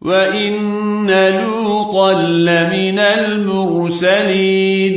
وإن لوطا لمن المرسلين